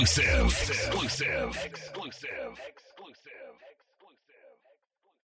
Exclusive. Exclusive. Exclusive.